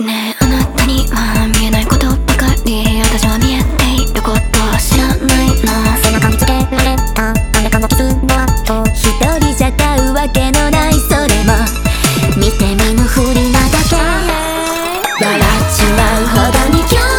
ねえあなたには見えないことばかり。私は見えていることを知らない。の背中につけられたあなたの傷の後一人じゃ買うわけのない。それも見て見ぬふりなだけ笑っちまうほどに今日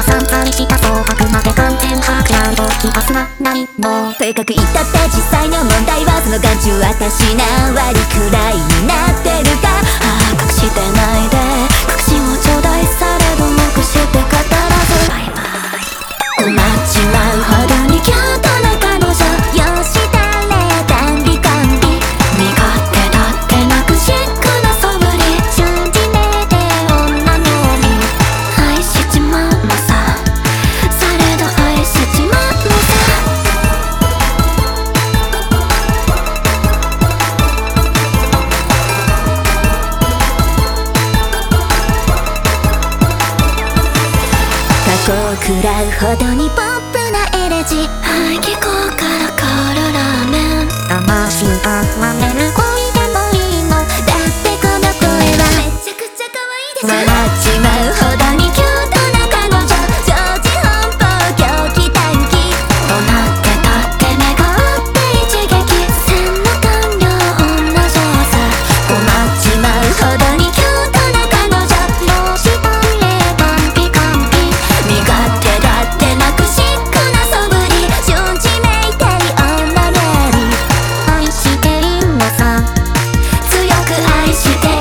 な散々した総額まで完全把握ちゃんと聞かすな何もとに。かく言ったって実際の問題はその眼中私何割くらい。になってるか。ああ隠してないで。確信を頂戴されど目して語らず。バイバイ。困っちまうほど食らうほどにポップなエレジ排気口から女ね